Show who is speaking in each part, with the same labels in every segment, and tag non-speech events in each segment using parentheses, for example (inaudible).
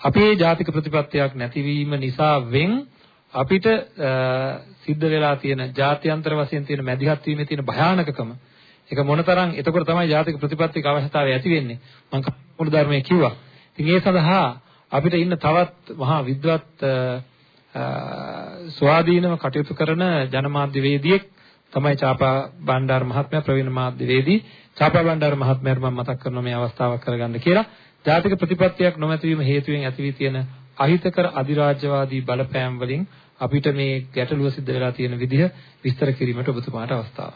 Speaker 1: අපේ ජාතික ප්‍රතිපත්තියක් නැතිවීම නිසා වෙන් අපිට සිද්ධ වෙලා තියෙන ජාත්‍යන්තර වශයෙන් තියෙන මැදිහත් වීමේ තියෙන භයානකකම ඒක මොනතරම් එතකොට තමයි ජාතික ප්‍රතිපත්තික අවශ්‍යතාවය ඇති වෙන්නේ. මම මුළු ධර්මයේ කිව්වා. ඉතින් ඒ සඳහා අපිට ඉන්න තවත් මහා විද්වත් ස්වාධීනව කටයුතු කරන ජනමාධ්‍යවේදියෙක් තමයි චාපා බණ්ඩාර මහත්මයා ප්‍රවීණ මාධ්‍යවේදී. චාපා බණ්ඩාර මහත්මයාට මම මතක් කරනවා මේ අවස්ථාවක් කරගන්න කියලා. ජාතික ප්‍රතිපත්තියක් නොමැතිවීම හේතුවෙන් ඇති වී තියෙන අහිතකර අධිරාජ්‍යවාදී බලපෑම් වලින් අපිට මේ ගැටලුව සිද්ධ වෙලා තියෙන විදිහ විස්තර කිරීමට ඔබතුමාට අවස්ථාව.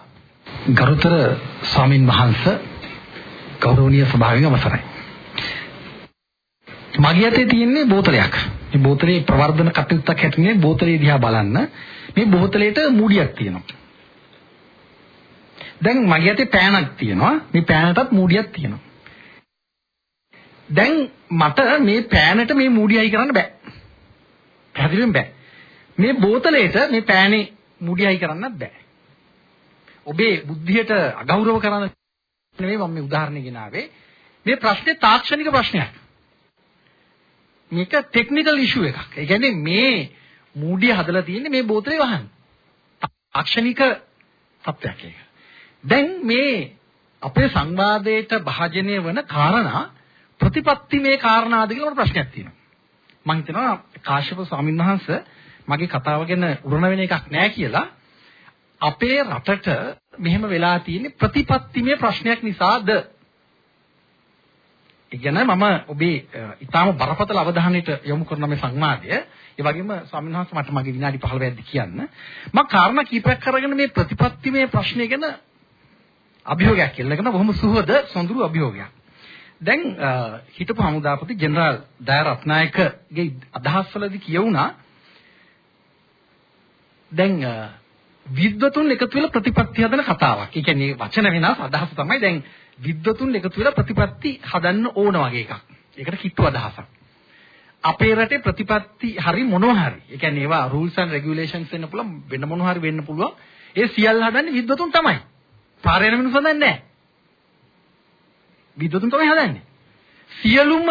Speaker 2: ගරුතර ස්වාමින් වහන්සේ ගෞරවනීය සභාවෙන් අවසරයි. මගේ අතේ තියෙන්නේ බෝතලයක්. මේ බෝතලේ ප්‍රවර්ධන කටයුත්තක් හැටිනේ බෝතලේ දිහා බලන්න. මේ බෝතලේට මූඩියක් තියෙනවා. දැන් මගේ අතේ පෑනක් තියෙනවා. මේ පෑනටත් මූඩියක් තියෙනවා. දැන් මට මේ පෑනට මේ මූඩියයි කරන්න බෑ. පැහැදිලිවම බෑ. මේ බෝතලේට මේ පෑනේ මූඩියයි කරන්නත් බෑ. ඔබේ බුද්ධියට අගෞරව කරන නෙමෙයි මම මේ උදාහරණය ගෙනාවේ. මේ ප්‍රශ්නේ තාක්ෂණික ප්‍රශ්නයක්. මේක ටෙක්නිකල් ඉෂුව එකක්. ඒ කියන්නේ මේ මූඩිය හදලා තියෙන්නේ මේ බෝතලේ වහන්න. තාක්ෂණික තත්ත්වයක් ඒක. දැන් මේ අපේ සංවාදයට භාජනය වන කාරණා ප්‍රතිපත්ති මේ කාරණාද කියලා මට ප්‍රශ්නයක් තියෙනවා. මම හිතනවා කාශ්‍යප ස්වාමීන් වහන්සේ මගේ කතාව ගැන උරණ වෙන එකක් නෑ කියලා අපේ රටට මෙහෙම වෙලා තියෙන්නේ ප්‍රතිපත්තිමය ප්‍රශ්නයක් නිසාද? ඒ කියන්නේ මම ඔබේ ඊටාම බරපතල අවධානයට යොමු කරන මේ සංවාදය ඒ වගේම ස්වාමීන් වහන්සේ මට මගේ විනාඩි 15 ක්ද කියන්න මම කාරණා කීපයක් කරගෙන මේ ප්‍රතිපත්තිමය ප්‍රශ්නය ගැන අභියෝගයක් කියලා කරන බොහොම සුහද සොඳුරු අභියෝගයක්. දැන් හිටපු හමුදාපති ජෙනරාල් දයා රත්නායකගේ අදහස්වලදී කියවුණා දැන් විද්වතුන් එකතු වෙලා ප්‍රතිපත්ති හදන කතාවක්. ඒ කියන්නේ වචන වෙනස් අදහස තමයි දැන් විද්වතුන් එකතු වෙලා ප්‍රතිපත්ති හදන්න ඕන වගේ එකක්. ඒකට කිට්ටු අදහසක්. අපේ රටේ ප්‍රතිපත්ති හරි මොනවා හරි. ඒ කියන්නේ ඒවා rules and regulations වෙන්න පුළුවන් වෙන මොනවා හරි වෙන්න පුළුවන්. ඒ සියල්ල හදන්නේ විද්වතුන් තමයි. පාරේ යන මිනිස්සු හදන්නේ නැහැ. විද්වතුන් තමයි හදන්නේ. සියලුම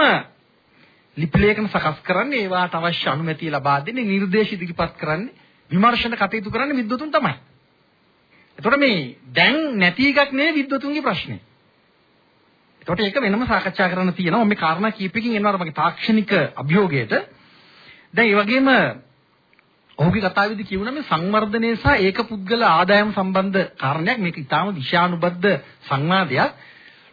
Speaker 2: ලිපි ලේඛන සකස් කරන්නේ ඒවාට අවශ්‍ය අනුමැතිය ලබා දෙන්නේ නිර්දේශ ඉදිරිපත් කරන්නේ විමර්ශන කටයුතු කරන්නේ විද්වතුන් තමයි. එතකොට මේ දැන් නැති එකක් නෙවෙයි විද්වතුන්ගේ ප්‍රශ්නේ. එතකොට ඒක වෙනම සාකච්ඡා කරන්න තියෙනවා. මේ කාරණා කීපකින් එනවා මගේ තාක්ෂණික අභියෝගයට. දැන් ඒ වගේම ඔහුගේ කතාවේදී කියුණා මේ සංවර්ධනය සහ ඒක පුද්ගල ආදායම් සම්බන්ධ කාරණයක් මේක ඊටාම දිශානුබද්ධ සංවාදයක්.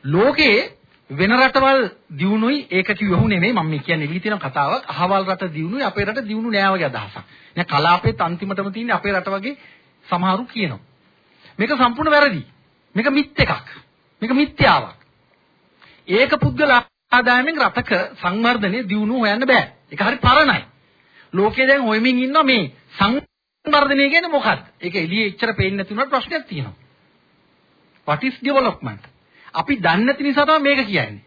Speaker 2: ලෝකයේ වෙන රටවල් දියුණුයි ඒක කිව්වහු නෙමෙයි මම මේ කියන්නේ ඉලි තියෙන කතාවක් අහවල් රට දියුණුයි අපේ රට දියුණු නෑ වගේ අදහසක්. දැන් කලාපෙත් අන්තිමටම තියෙන්නේ අපේ රට වගේ සමහරු කියනවා. මේක සම්පූර්ණ වැරදි. මේක මිත් එකක්. මේක මිත්‍යාවක්. ඒක පුද්ගල ආදායමෙන් රටක සංවර්ධනය දියුණුව හොයන්න බෑ. ඒක හරි පරණයි. ලෝකේ දැන් හොයමින් ඉන්නවා මේ සංවර්ධනය කියන්නේ මොකක්ද? ඒක එළියේ එච්චර පේන්නේ නැති වුණාට ප්‍රශ්නයක් තියෙනවා. what is development? අපි දන්නේ නැති නිසා තමයි මේක කියන්නේ.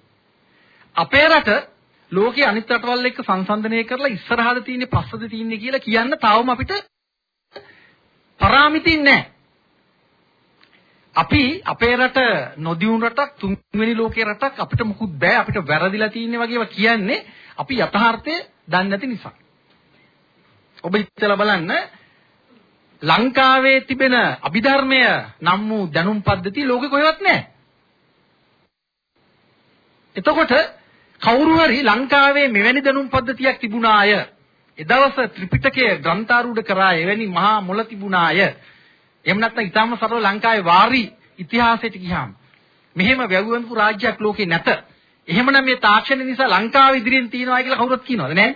Speaker 2: අපේ රට ලෝකයේ අනිත් රටවල් එක්ක සංසන්දනය කරලා ඉස්සරහද තියෙන්නේ පස්සද තියෙන්නේ කියලා කියන්න තාවම අපිට පරාමිතින් නැහැ. අපි අපේ රට නොදියුණු රටක් තුන්වෙනි ලෝකයේ රටක් අපිට මුකුත් බෑ අපිට වැරදිලා තියෙන්නේ වගේව කියන්නේ අපි යථාර්ථය දන්නේ නැති නිසා. ඔබ හිතලා බලන්න ලංකාවේ තිබෙන අභිධර්මය නම් වූ දැනුම් පද්ධතිය ලෝකෙ කොහෙවත් නැහැ. එතකොට කවුරු හරි ලංකාවේ මෙවැනි දැනුම් පද්ධතියක් තිබුණාය. එදවස ත්‍රිපිටකය ග්‍රන්ථාරූඪ කරා එවැනි මහා මොළ තිබුණාය. එහෙම නැත්නම් ඊටාම සරල ලංකාවේ වාරි ඉතිහාසයට ගියාම මෙහෙම වැව්වන්පු රාජ්‍යයක් ලෝකේ නැත. එහෙමනම් මේ තාක්ෂණය නිසා ලංකාව ඉදිරියෙන් තියනවා කියලා කවුරුත් කියනවද නැහැ?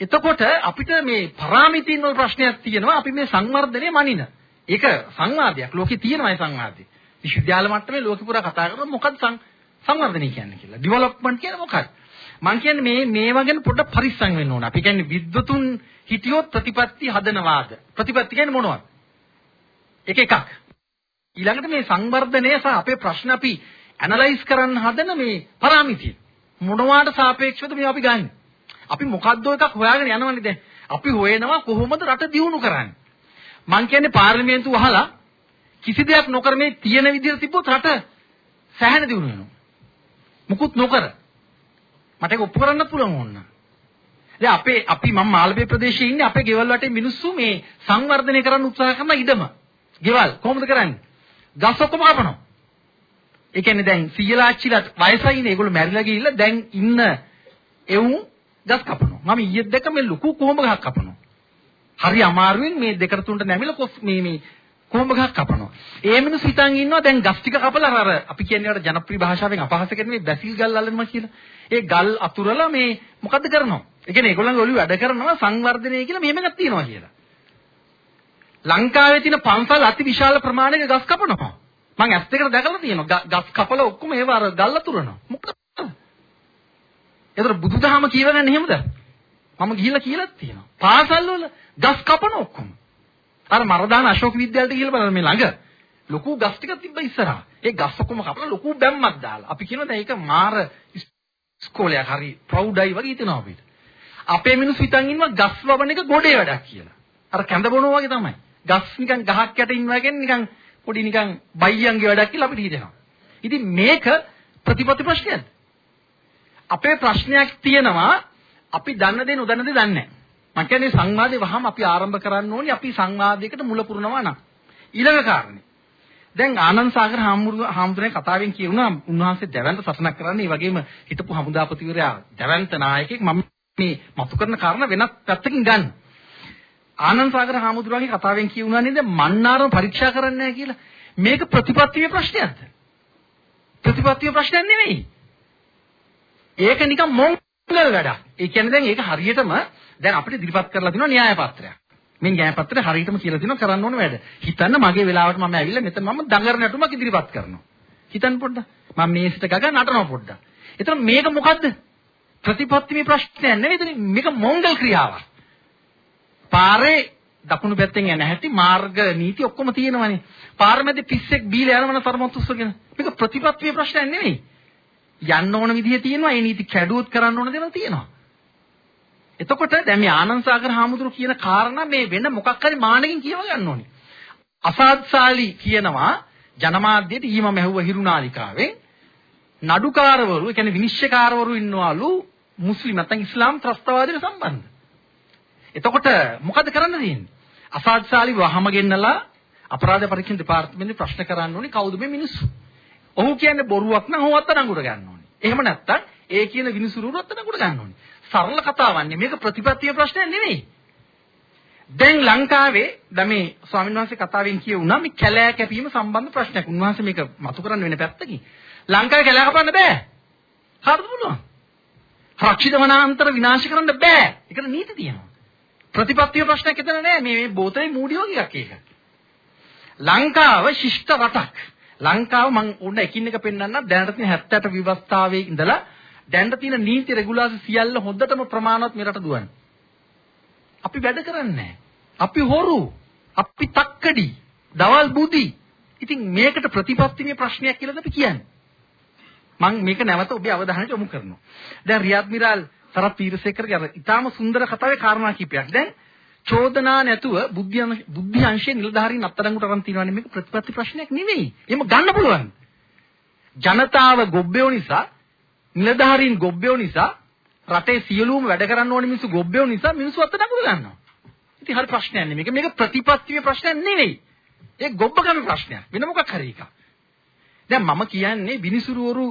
Speaker 2: එතකොට අපිට මේ පරාමිතින් වල ප්‍රශ්නයක් තියෙනවා අපි මේ සංවර්ධනය මනින. ඒක සංවාදයක්. ලෝකේ තියෙනවා ඒ සංවාදය. විශ්වවිද්‍යාල මට්ටමේ ලෝකෙ පුරා කතා කරනවා මොකක්ද සංවර්ධනය කියන්නේ කියලා. ඩෙවලොප්මන්ට් කියන්නේ මොකක්ද? මම කියන්නේ මේ මේවා ගැන පොඩ්ඩක් පරිස්සම් වෙන්න ඕන. අපි කියන්නේ විද්වතුන් හිටියොත් ප්‍රතිපත්ති හදනවාද? ප්‍රතිපත්ති කියන්නේ මොනවද? එක එකක්. ඊළඟට මේ සංවර්ධනය සහ අපේ ප්‍රශ්න අපි ඇනලයිස් කරන්න හදන මේ පරාමිතිය. මොනවාට සාපේක්ෂවද මේ අපි ගන්න? අපි මොකද්ද එකක් හොයාගෙන යනවනේ දැන්. අපි හොයනවා කොහොමද රට දියුණු කරන්නේ? මං කියන්නේ පාර්ලිමේන්තුව අහලා කිසි දෙයක් නොකර මේ තියෙන විදිහට තිබ්බොත් රට සැහැණ දියුණු වෙනවා. මුකුත් නොකර. මට ඒක ඔප්පු කරන්න පුළුවන් ඕන්න. දැන් අපේ අපි මම මාළඹේ ප්‍රදේශයේ ඉන්නේ අපේ ගෙවල් වටේ මිනිස්සු මේ සංවර්ධනය කරන්න උත්සාහ කරන ඉඩම. ගෙවල් කොහොමද කරන්නේ? ගස් ඔක්කොම කපනවා. ඒ කියන්නේ දැන් සීයලාච්චිලා වයසයිනේ ඒගොල්ලෝ මැරිලා ගිහිල්ලා දැන් ඉන්න එවුන් ගස් කපනවා. මම ඊයේ දැක්ක මේ ලොකු කොහොඹ ගහක් කපනවා. හරි අමාරුවෙන් මේ දෙකට තුනට නැමිලා කොස් මේ මේ කොහොඹ ගහක් කපනවා. ඒ මිනිස්සු හිතන් ඉන්නවා දැන් ගස් ටික කපලා අර අපි කියන්නේ අර ජනප්‍රිය භාෂාවෙන් අපහාස කරන මේ බැසිල් ගල් අල්ලනවා කියලා. ඒ ගල් අතුරලා මේ මොකද්ද කරනවා? ඒ කියන්නේ ඒගොල්ලන්ගේ ඔළුව වැඩ කරනවා සංවර්ධනය කියලා මෙහෙම එකක් තියෙනවා කියලා. ලංකාවේ තියෙන පන්සල් අති විශාල ප්‍රමාණයක ගස් කපනවා. මම ඇස් දෙකට දැකලා තියෙනවා. ගස් කපලා ඔක්කොම ඒව අර ගල් අතුරනවා. මොකද? ඒතර බුදුදහම කියවන්නේ එහෙමද? මම ගිහිල්ලා කියලාත් තියෙනවා. පාසල් වල ගස් කපන ඔක්කොම. අර මරදාන අශෝක විද්‍යාලයට ගිහලා බලන්න මේ ළඟ ලොකු ගස් ටිකක් තිබ්බ ඉස්සරහා. ඒ ගස් ඔක්කොම කපලා ලොකු බැම්මක් දාලා. අපි කියනවා දැන් ඒක මාර ඉස්කෝලයක් හරි ප්‍රවුඩයි වගේ හිතෙනවා අපිට. අපේ මිනිස්සු හිතන් ඉන්නවා ගස් වවන එක ගොඩේ වැඩක් කියලා. අර කැඳ බොනවා වගේ තමයි. ගස් නිකන් ගහක් යට ඉන්නවා කියන්නේ නිකන් පොඩි නිකන් බයියන්ගේ වැඩක් කියලා අපිට හිතෙනවා. ඉතින් මේක ප්‍රතිපත්ති ප්‍රශ්නයක්ද? අපේ ප්‍රශ්නයක් තියෙනවා අපි දන්න දේ නොදන්න දේ දන්නේ නැහැ. මම කියන්නේ සංවාදේ වහම අපි ආරම්භ කරන්න ඕනි අපි සංවාදයකට මුල පුරනවා නම්. ඊළඟ කාරණේ. දැන් ආනන්ද සාගර හාමුදුරනේ කතාවෙන් කියුණා උන්වහන්සේ දැවැන්ත සටනක් කරන්නේ ඒ වගේම හිටපු හමුදාපතිවරයා දැවැන්ත නායකයෙක් මම මේ මතු කරන කාරණා වෙනත් පැත්තකින් ගන්න. ආනන්ද සාගර හාමුදුරුවන්ගේ කතාවෙන් කියුණා නේද මන්නාරම පරීක්ෂා කරන්නේ නැහැ කියලා. මේක ප්‍රතිපත්තියේ ප්‍රශ්නයක්ද? ප්‍රතිපත්තියේ ප්‍රශ්නයක් නෙවෙයි. ඒක නිකන් මොංගල් වැඩක්. ඒ කියන්නේ දැන් ඒක හරියටම දැන් අපිට ඉදිරිපත් කරලා තිනවා න්‍යාය පත්‍රයක්. මේ න්‍යාය පත්‍රය හරියටම කියලා තිනවා කරන්න ඕන වැඩ. හිතන්න මගේ වෙලාවට මම ඇවිල්ලා මෙතන මම දඟර නටුමක් ඉදිරිපත් කරනවා. හිතන්න පොඩ්ඩක්. මම මේ සිට ගග නටනවා පොඩ්ඩක්. එතන මේක මොකද්ද? ප්‍රතිපත්තිමේ ප්‍රශ්නයක් නෙවෙයි මේක මොංගල් ක්‍රියාවක්. පාරේ දකුණු පැත්තෙන් යන හැටි මාර්ග නීති ඔක්කොම තියෙනවනේ. පාර මැද පිස්සෙක් බීලා යනවන තරමත් උස්සගෙන. මේක ප්‍රතිපත්තිමේ ප්‍රශ්නයක් නෙවෙයි. යන්න ඕන විදිහ තියෙනවා. ඒ නීති කැඩුවොත් කරන්න ඕන දේවල් තියෙනවා. එතකොට දැන් මේ ආනන්ද සාගර හාමුදුරු කියන කාරණා මේ වෙන මොකක් හරි මානකින් කියව ගන්න ඕනේ. අසාද්සාලි කියනවා ජනමාධ්‍යයට ඊම මැහුව හිරුනාලිකාවෙන් නඩුකාරවරු, ඒ කියන්නේ විනිශ්චයකාරවරු ඉන්නවලු මුස්ලිම් නැත්නම් ඉස්ලාම් ත්‍රස්තවාදයට සම්බන්ධ. එතකොට මොකද කරන්න තියෙන්නේ? අසාද්සාලි වහම ගෙන්නලා අපරාධ පරීක්ෂණ දෙපාර්තමේන්තුවේ ප්‍රශ්න කරන්න ඕනේ කවුද මේ මිනිස්සු? ඔහු කියන්නේ බොරුවක් නම් ඔහු අත්අඩංගුවට ගන්න ඕනේ. එහෙම නැත්නම් ඒ කියන විනිසුරුව අත්අඩංගුවට ගන්න ඕනේ. සරල කතාවන්නේ මේක ප්‍රතිපත්තිය ප්‍රශ්නයක් නෙවෙයි. දැන් ලංකාවේ දැන් මේ ස්වාමීන් වහන්සේ කතාවෙන් කියුණා මේ කැලෑ කැපීම සම්බන්ධ ප්‍රශ්නයක්. උන්වහන්සේ මේක මතු කරන්න වෙන පැත්තකින්. ලංකාවේ කැලෑ කපන්න බෑ. හරිද පුළුවන්? රක්ෂිත වනාන්තර විනාශ කරන්න බෑ. ඒකට නීති තියෙනවා. ප්‍රතිපත්තිය ප්‍රශ්නයක් එතන නෑ. මේ මේ බෝතලේ මූඩි වගේ එකක් ඒක. ලංකාව ශිෂ්ට රටක්. ලංකාව මම උන්න එකින් එක පෙන්වන්න දැනට තියෙන 78 විවස්ථාවේ ඉඳලා දැන්ට තියෙන නීති රෙගුලාසි සියල්ල හොඳටම ප්‍රමාණවත් මෙරට දුවන්නේ. අපි වැඩ කරන්නේ අපි හොරු. අපි තක්කඩි. දවල් බුදි. ඉතින් මේකට ප්‍රතිපත්තිමේ ප්‍රශ්නයක් කියලාද අපි කියන්නේ. මම මේක නැවත ඔබේ අවධානයට යොමු කරනවා. දැන් රියාද් මිරාල් සරත් පීරසේකරගේ අර ඊටාම සුන්දර කතාවේ කාරණා කිපයක්. දැන් චෝදනා නැතුව බුද්ධි බුද්ධි අංශයේ නිලධාරීන් අත්අඩංගුවට අරන් තිනවනේ මේක ප්‍රතිපත්ති ප්‍රශ්නයක් නෙවෙයි. එහෙම ගන්න පුළුවන්. ජනතාව ගොබ්බයෝ නිසා නිලධාරීන් ගොබ්බයෝ නිසා රටේ සියලුම වැඩ කරන්න ඕන මිනිස්සු ගොබ්බයෝ නිසා මිනිස්සු අතනගුරු ගන්නවා. ඉතින් හරි ප්‍රශ්නයක් නෙමෙයි. මේක මේක ප්‍රතිපත්තියේ ප්‍රශ්නයක් නෙවෙයි. ඒ ගොබ්බකම ප්‍රශ්නයක්. වෙන මොකක් හරි එකක්. දැන් මම කියන්නේ විනිසුරුවරු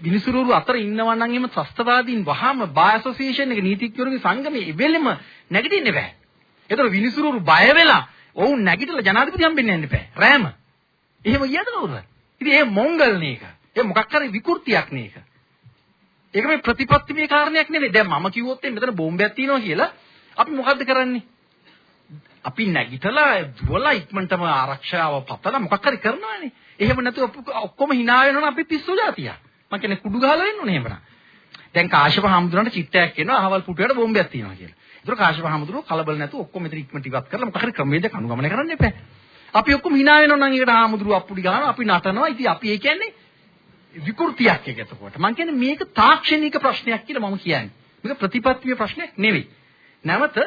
Speaker 2: විනිසුරුවරු අතර ඉන්නවා නම් එහෙම ත්‍ස්තවාදීන් වහාම බාය ඇසෝසියේෂන් එක නීතිඥවරුගේ සංගමේ ඉබෙලෙම නැගිටින්න බෑ. ඒතර විනිසුරුවරු බය වෙලා ඔවුන් නැගිටලා ජනාධිපති හම්බෙන්න යන්න බෑ. රෑම. එහෙම ගියද කවුරුද? ඉතින් ඒ මොංගල් නේක. ඒ මොකක් හරි විකෘතියක් නේක. ඒක මේ ප්‍රතිපත්තිමේ කාරණයක් නෙවෙයි. දැන් මම කිව්වොත් මෙතන බෝම්බයක් තියෙනවා කියලා අපි මොකද්ද කරන්නේ? අපි නැගිටලා දුවලා ඉක්මනටම ආරක්ෂාව පතලා මොකක් හරි කරනවානේ. එහෙම නැතුව ඔක්කොම hina වෙනවනම් අපි පිස්සු જાතියක්. මම කියන්නේ කුඩු ගහලා වෙන්න ඕනේ එහෙමනම්. දැන් කාශ්‍යප හාමුදුරන්ට චිත්තයක් එනවා අහවල් පුටුවට බෝම්බයක් තියෙනවා කියලා. ඒතර කාශ්‍යප හාමුදුරුවෝ කලබල නැතුව ඔක්කොම මෙතන ඉක්මනට ඉවත් කරලා මොකක් හරි ක්‍රමයකට අනුගමනය කරන්න එපා. අපි ඔක්කොම hina වෙනවා නම් ඒකට හාමුදුරුවෝ අප්පුඩි ගන්නවා අපි නටනවා. ඉතින් අපි ඒ කියන්නේ විකෘතියක් එක එතකොට. මම කියන්නේ මේක තාක්ෂණික ප්‍රශ්නයක් කියලා මම කියන්නේ. මේක ප්‍රතිපත්තිමය ප්‍රශ්නයක් නෙවෙයි. නැවත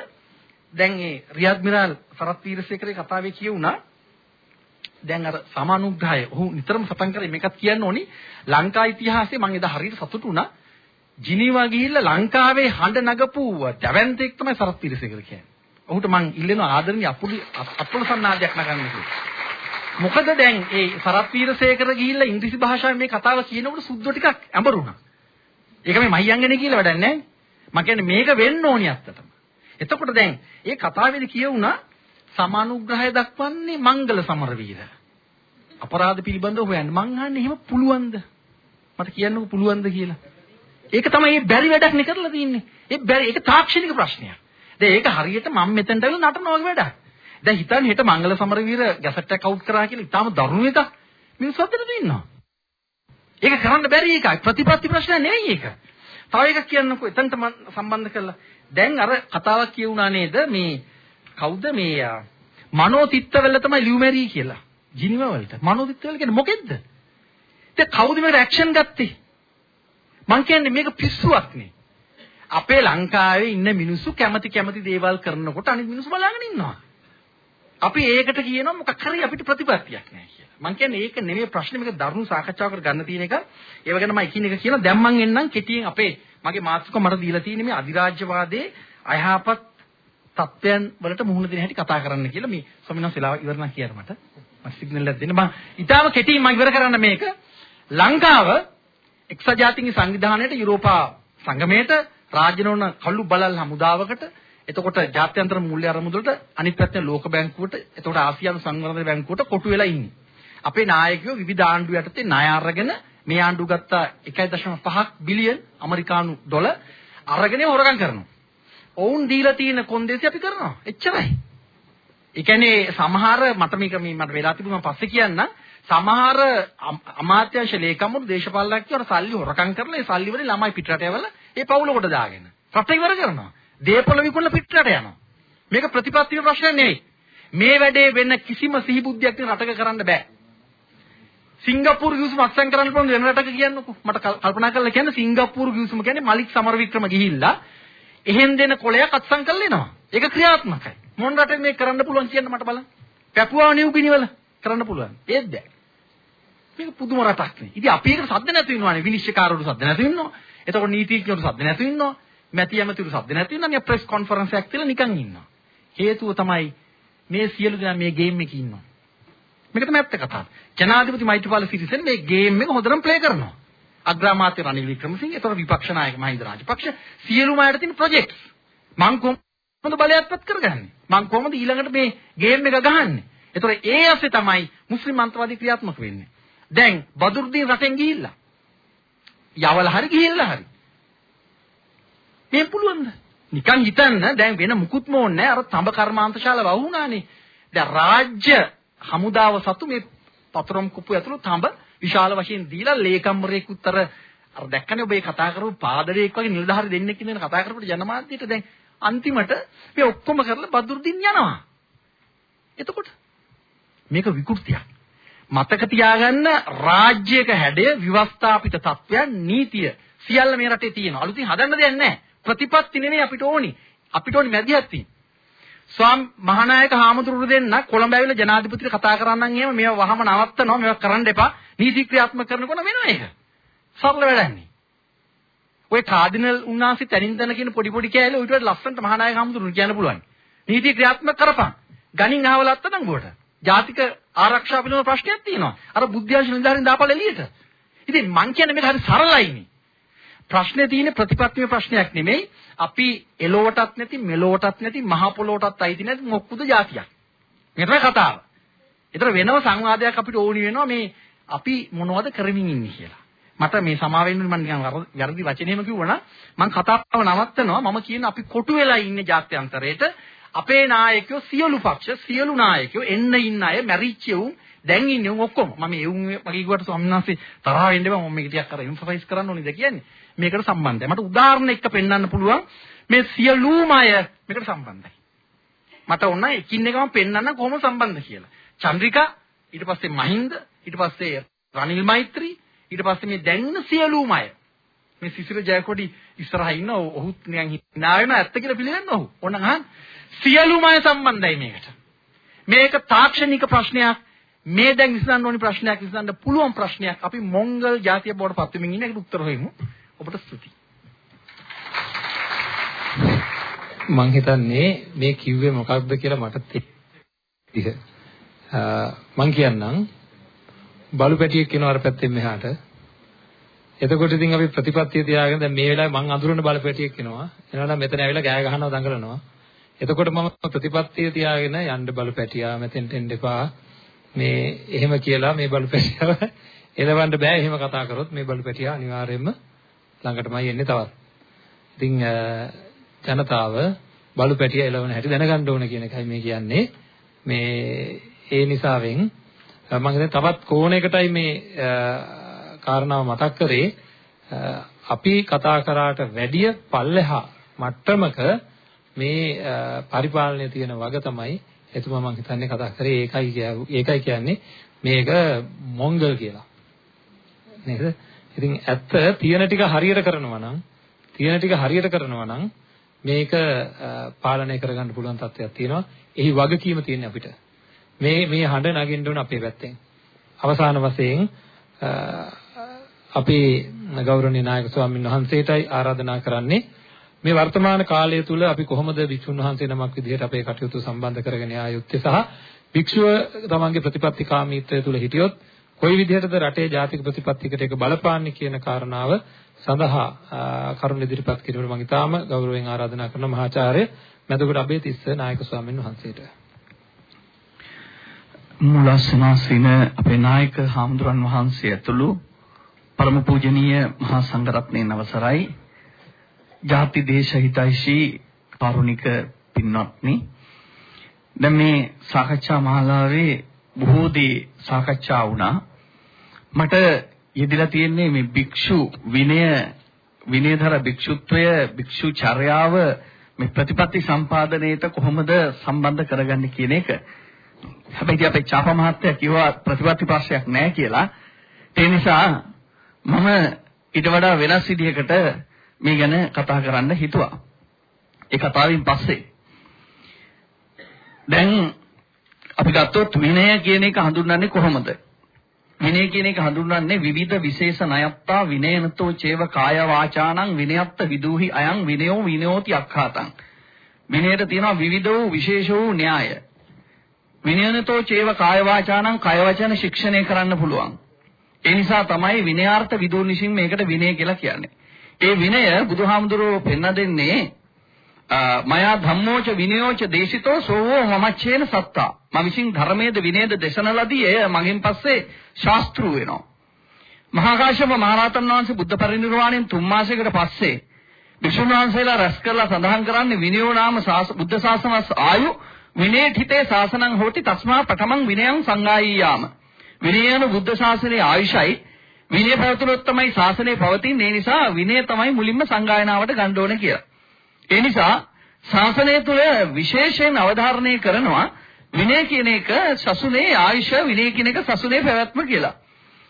Speaker 2: දැන් ඒ රියාද් මිරාල් සරත් වීරසේකරේ කතාවේ කියුණා දැන් අර සමානුග්‍රහය ඔහු නිතරම සටන් කරේ මේකත් කියන්න ඕනි ලංකා ඉතිහාසයේ මම එදා හරියට සතුටු වුණා ජිනීවා ගිහිල්ලා ලංකාවේ හඬ නගපු දැවැන්තෙක් තමයි සරත් පිරිසේකර කියන්නේ. ඔහුට මං ඉල්ලන ආදරණීය අපුඩි අපුල සන්නාදයක් නගන්න කියලා. මොකද දැන් ඒ සරත් පීරසේකර ගිහිල්ලා ඉංග්‍රීසි භාෂාවෙන් මේ කතාව කියනකොට සුද්ධ ටිකක් ඇඹරුණා. ඒක මේ මහියංගනේ කියලා වැඩක් නැහැ. මම කියන්නේ මේක වෙන්න ඕනි අත්තටම. එතකොට දැන් ඒ කතාවේදී කියවුණා සමානුග්‍රහය දක්වන්නේ මංගල සමරවීර. අපරාධ පිළිබඳව හොයන්න. මං අහන්නේ එහෙම පුළුවන්ද? මට කියන්නකෝ පුළුවන්ද කියලා. ඒක තමයි මේ බැරි වැඩක් නේ කරලා තින්නේ. ඒ බැරි ඒක තාක්ෂණික ප්‍රශ්නයක්. දැන් ඒක හරියට මම මෙතනට ඇවිල්ලා නටනවා වගේ වැඩක්. දැන් හිතන්න හෙට මංගල සමරවීර ගැසට් එකක් අවුට් කරා කියලා ඉතාලම දරුණු එකක්. මිනිස්සු අතර ඉන්නවා. ඒක කරන්න බැරි එකයි. ප්‍රතිපත්ති ප්‍රශ්න නෙවෙයි ඒක. තව එකක් කියන්නකෝ එතනට සම්බන්ධ කරලා. දැන් අර කතාවක් කියුණා නේද මේ කවුද මේ මනෝතිත්තවල තමයි ලියුමැරි කියලා. ජිනිව වලට. මනෝතිත්තවල කියන්නේ මොකෙද්ද? දැන් කවුද මේකට ඇක්ෂන් ගත්තේ? මං කියන්නේ මේක පිස්සුවක් නේ. අපේ ලංකාවේ ඉන්න මිනිස්සු කැමති කැමති දේවල් කරනකොට අනිත් මිනිස්සු බලාගෙන ඉන්නවා. අපි ඒකට කියනවා මොකක් හරි අපිට ප්‍රතිපත්තියක් නැහැ කියලා. මං කියන්නේ ඒක නෙමෙයි ප්‍රශ්නේ මේක දරුණු සාකච්ඡාවකට ගන්න තියෙන එක. ඒව ගැන මම එකින් එක කියනවා. දැන් මං එන්නම් කෙටියෙන් අපේ මගේ මාතෘකාව මට දීලා තියෙන මේ අධිරාජ්‍යවාදයේ අයහපත් තත්ත්වයන් වලට මුහුණ දෙන හැටි කතා කරන්න කියලා මේ ස්වාමීන් වහන්සේ වෙලාව ඉවර නම් කියන මට. මම සිග්නල් එකක් දෙන්න. මම ඊටාම කෙටියෙන් මම ඉවර කරන්න මේක. ලංකාව එක්සත් ජාතීන්ගේ සංවිධානයට යුරෝපා සංගමයට රාජ්‍යනෝන කළු බලල් හමුදාවකට එතකොට ජාත්‍යන්තර මූල්‍ය අරමුදලට අනිත් පැත්තෙන් ලෝක බැංකුවට එතකොට ආසියානු සංවර්ධන බැංකුවට කොටු වෙලා ඉන්නේ. අපේ නායකයෝ විවිධ ආණ්ඩු යටතේ ණය අරගෙන මේ ආණ්ඩුව ගත්තා 1.5ක් බිලියන් ඇමරිකානු ඩොලර් අරගෙන හොරගම් කරනවා. ඔවුන් දීලා තියෙන කොන්දේසි අපි කරනවා. එච්චරයි. ඒ කියන්නේ සමහර මට මේක මේ මට වෙලා තිබුණා පස්සේ කියන්න සමහර අමාත්‍යාංශ ලේකම්වරු දේශපාලනඥයෝ සල්ලි හොරකම් කරලා ඒ සල්ලි වලින් ළමයි පිටරට යවලා ඒ පවුල කොට දාගෙන රට ඉවර කරනවා. දේපොළ විකුණලා පිටරට යනවා. මේක ප්‍රතිපත්තිය ප්‍රශ්න නෙවෙයි. මේ වැඩේ වෙන කිසිම සිහිබුද්ධියක් රටක කරන්න බෑ. සිංගප්පූරු ගිවිසුම අත්සන් කරන්න පුළුවන් වෙන රටක කියන්නකෝ. මට කල්පනා කරලා කියන්න සිංගප්පූරු ගිවිසුම කියන්නේ මලික් සමරවික්‍රම ගිහිල්ලා එහෙන් දෙන කොලයක් අත්සන් කරලා එනවා. ඒක ක්‍රියාත්මකයි. මොන රටේ මේක කරන්න පුළුවන් කියන්න මට බලන්න. පැපුවා නිව්ගිනි වල කරන්න පුළුවන්. ඒත් බෑ. මේක පුදුම රටක් නේ. ඉතින් අපි ඒකට සද්ද නැතු වෙනවානේ. විනිශ්චයකාරවරු සද්ද නැතු වෙනවා. එතකොට නීතිඥවරු සද්ද නැතු වෙනවා. මැති ඇමතිවරු සද්ද නැතු වෙනවා. මේ ප්‍රෙස් කොන්ෆරන්ස් එකක් තියලා නිකන් ඉන්නවා. හේතුව තමයි මේ සියලු දෙනා මේ ගේම් එකේ ඉන්නවා. මේක තමයි ඇත්ත කතාව. ජනාධිපති මෛත්‍රීපාල සිරිසේන මේ ගේම් එක හොඳටම ප්ලේ කරනවා. අග්‍රාමාත්‍ය රනිල් වික්‍රමසිංහ, ඒතර විපක්ෂ නායක මහින්ද රාජපක්ෂ සියලුම අයට තියෙන ප්‍රොජෙක්ට්ස්. මං කොහොමද බලයත්පත් කරගන්නේ? මං කොහොමද ඊළඟට මේ ගේම් එක ගහන්නේ? ඒතර ඒ ඇස්සේ තමයි මුස්ලිම් අන්තවාදී ක්‍රියාත්මක වෙන්නේ. දැන් බදුරුද්දීන් රටෙන් ගිහිල්ලා. යවල හරි ගිහිල්ලා හරි. මේ පුළුවන්ද? නිකන් හිතන්න දැන් වෙන මුකුත්ම ඕනේ නැහැ. අර තඹ කර්මාන්තශාලා වහුණානේ. දැන් රාජ්‍ය හමුදාව සතු මේ පතරම් කුප්පු ඇතුළු තඹ විශාල වශයෙන් දීලා ලේකම්වරයෙකුත් අර අර දැක්කනේ ඔබ මේ කතා කරපු පාදරයෙක් වගේ නිලධාරි දෙන්නෙක් ඉඳන් කතා කරපුවට ජනමාධ්‍යයට දැන් අන්තිමට මේ ඔක්කොම කරලා බදුරුදින් යනවා. එතකොට මේක විකෘතියක්. මතක තියාගන්න රාජ්‍යයක හැඩය විවස්ථාපිත තත්වයන් නීතිය සියල්ල මේ රටේ තියෙනවා. අලුතින් හදන්න දෙයක් නැහැ. ප්‍රතිපත්ති නෙමෙයි අපිට ඕනි. අපිට ඕනි මැදිහත් වීම. ස්වාම මහානායක හාමුදුරුවෝ දෙන්න කොළඹ ඇවිල්ලා ජනාධිපතිට කතා කරන්නම් එහෙම මේව වහම නවත්තනවා මේව කරන්න එපා නීති ක්‍රියාත්මක කරනකොට වෙනවා ඒක සරල වැඩන්නේ ඔය කාඩිනල් උන්නාසි තනින් තන කියන පොඩි පොඩි කෑල්ල ඌට ලස්සනට මහානායක හාමුදුරුවෝ කියන්න පුළුවන් නීති ක්‍රියාත්මක කරපන් ගණින් ආවලත් නංගුවට ජාතික ආරක්ෂා පිළිබඳ ප්‍රශ්නයක් තියෙනවා අර බුද්ධ්‍යාංශ නිලධාරීන් දාපළ එළියට ඉතින් මං කියන්නේ මේක හරි සරලයිනේ ප්‍රශ්නේ තියෙන්නේ ප්‍රතිපත්තිමය ප්‍රශ්නයක් නෙමෙයි අපි එලොවටත් නැති මෙලොවටත් නැති මහ පොළොවටත් අයිති නැති මොක්කුද જાතියක්. මේ තමයි කතාව. ඒතර වෙනව සංවාදයක් අපිට ඕනි වෙනවා මේ අපි මොනවද කරමින් ඉන්නේ කියලා. මට මේ සමාවෙන්න මම නිකන් වැරදි වචනේම කිව්වනම් මම කතාව නවත්තනවා මම කියන අපි කොටු වෙලා ඉන්නේ ජාත්‍යන්තරයට අපේ නායකයෝ සියලු පක්ෂ සියලු නායකයෝ එන්න ඉන්න අය මැරිච්ච උන් දැන් ඉන්නේ උන් ඔක්කොම මම ඒ උන් මගේ කිව්වට ස්වාමීන් වහන්සේ තරහ වෙන්න බෑ මම මේක ටිකක් අර එම්ෆසයිස් කරන්න ඕනේද කියන්නේ මේකට සම්බන්ධයි. මට උදාහරණ එක පෙන්වන්න පුළුවන් මේ සියලුම අය මේකට සම්බන්ධයි. මට ඕන එකින් එකම පෙන්වන්න කොහොම සම්බන්ධ කියලා. චන්ද්‍රිකා ඊට පස්සේ මහින්ද ඊට පස්සේ රනිල් මෛත්‍රී ඊට පස්සේ මේ දැන් සියලුම අය මේ සිසිර ජයකොඩි ඉස්සරහා ඉන්න ඔහුත් නිකන් hina වෙන ඇත්ත කියලා පිළිගන්න ඔහු. ඕන අහන්න. සියලුම අය සම්බන්ධයි මේකට. මේක තාක්ෂණික ප්‍රශ්නයක්. මේ දැන් විසඳන්න ඕනි ප්‍රශ්නයක් විසඳන්න පුළුවන් ප්‍රශ්නයක්. අපි මොංගල් ජාතිය බවට පත් වෙමින් ඉන්න එකට උත්තර හොයමු. ඔබට ස්තුතියි.
Speaker 1: මං හිතන්නේ මේ කිව්වේ මොකක්ද කියලා මට තිහ මං කියන්නම්. බලු පැටියෙක් කෙනා අර පැත්තෙන් මෙහාට. එතකොට ඉතින් අපි ප්‍රතිපත්තිය තියාගෙන දැන් මේ වෙලාවේ මං අඳුරන බලු පැටියෙක් කෙනවා එනනම් මෙතන ඇවිල්ලා ගෑ ගහනවා දඟලනවා. එතකොට මම ප්‍රතිපත්තිය තියාගෙන යන්න බලු පැටියා මෙතෙන්ට එන්න එපා. මේ එහෙම කියලා මේ බලු පැටියව (laughs) එලවන්න බෑ. එහෙම කතා කරොත් මේ බලු පැටියා අනිවාර්යයෙන්ම ළඟටමයි එන්නේ තවත්. ඉතින් ජනතාව බලු පැටිය එලවන හැටි දැනගන්න ඕන කියන එකයි මේ කියන්නේ. මේ ඒ නිසාවෙන් මම හිතන්නේ තවත් කෝණයකටයි මේ කාරණාව මතක් කරේ. අපි කතා කරාට වැඩිය පල්ලෙහා මට්ටමක මේ පරිපාලනයේ තියෙන වග තමයි එතුමා මම හිතන්නේ කතා කරේ ඒකයි ඒකයි කියන්නේ මේක මොංගල් කියලා. නේද? ඉතින් ඇත්ත තියෙන ටික හරියට කරනවා නම් තියෙන ටික හරියට කරනවා නම් මේක පාලනය කරගන්න පුළුවන් තත්ත්වයක් තියෙනවා. එහි වගකීම තියෙන්නේ අපිට. මේ මේ හඬ නගින්න ඕන අපේ පැත්තෙන්. අවසාන වශයෙන් අපේ ගෞරවනීය නායක ස්වාමීන් වහන්සේටයි ආරාධනා කරන්නේ මේ වර්තමාන කාලය තුල අපි කොහොමද වික්ෂුන් වහන්සේ නමක් විදිහට අපේ කටයුතු සම්බන්ධ කරගෙන යා යුත්තේ සහ වික්ෂුව තමන්ගේ ප්‍රතිපත්තිකාමීත්වය තුල හිටියොත් කොයි විදිහටද රටේ ජාතික ප්‍රතිපත්තියකට ඒක බලපාන්නේ කියන කාරණාව සඳහා කරුණ ඉදිරිපත් කිරීමට මම ඉතාම ගෞරවයෙන් ආරාධනා කරන මහාචාර්ය මැදගොඩ අබේතිස්ස නායක ස්වාමීන් වහන්සේට.
Speaker 3: මුලස්සනාසින අපේ නායක හාමුදුරන් වහන්සේ ඇතුළු පරම පූජනීය මහා සංඝරත්නයන් අවසරයි. ජාති දේශ හිතයිෂී කරුණික පින්වත්නි. දැන් මේ සාකච්ඡා මාලාවේ බොහෝ දේ සාකච්ඡා වුණා. මට යෙදিলা තියෙන්නේ මේ භික්ෂු විනය විනයධර භික්ෂුත්වය භික්ෂු චර්යාව මේ ප්‍රතිපත්ති සම්පාදනයේට කොහොමද සම්බන්ධ කරගන්නේ කියන එක. හැබැයි අපේ චාප මහත්තයා කිව්වා ප්‍රතිපත්ති ප්‍රශ්නයක් නැහැ කියලා. ඒ නිසා මම ඊට වඩා වෙනස් විදිහකට මේ ගැන කතා කරන්න හිතුවා. ඒ කතාවෙන් පස්සේ. දැන් අපි ගත්තොත් විනය කියන එක හඳුන්වන්නේ කොහොමද? විනය කියන එක හඳුන්වන්නේ විවිධ විශේෂ ණයත්තා විනයනතෝ චේව කාය වාචානං විනයත්ත විදූහි අයං විනයෝ විනෝති අක්ඛාතං. විනයට තියෙනවා විවිධ වූ විශේෂ වූ න්‍යාය. විනයනතෝ චේව කාය වාචානං කය වචන ශික්ෂණය කරන්න පුළුවන්. ඒ නිසා තමයි විනයාර්ථ විදූන් විසින් මේකට විනය කියලා කියන්නේ. ඒ විනය බුදුහාමුදුරුවෝ පෙන්න දෙන්නේ මයා ධම්මෝච විනයෝච දේශිතෝ සෝවෝ මමච්චේන සත්තා. මම විසින් ධර්මයේද විනයද දේශන ලදී එය මගෙන් පස්සේ ශාස්ත්‍රු වෙනවා. මහා කාශ්‍යප මහරහතන් වහන්සේ බුද්ධ පරිනිර්වාණයෙන් තුන් මාසයකට පස්සේ විසුණු වහන්සේලා රැස් කරලා සඳහන් කරන්නේ විනයෝ නාම බුද්ධ ශාසනස් ආයු විනේඨිතේ ශාසනං හෝති තස්මා පඨමං විනයං සංගායීයාම. විනයන බුද්ධ ශාසනයේ ආයුෂයි විනය පැවතුනොත් තමයි ශාසනය පවතින්නේ ඒ නිසා විනය තමයි මුලින්ම සංගායනාවට ගන්න ඕනේ කියලා ඒ නිසා ශාසනය තුළ විශේෂයෙන් අවධාරණය කරනවා විනය කියන එක සසුනේ ආයුෂ විනය කියන එක සසුනේ පැවැත්ම කියලා.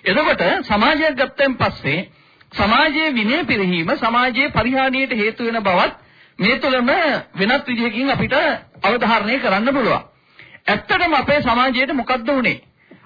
Speaker 3: එතකොට සමාජයක් ගත්තන් පස්සේ සමාජයේ විනය පිරිහීම සමාජයේ පරිහානියට හේතු වෙන බවත් මේ තුළම වෙනත් විදිහකින් අපිට අවධාරණය කරන්න පුළුවන්. ඇත්තටම අපේ සමාජයට මොකද්ද උනේ?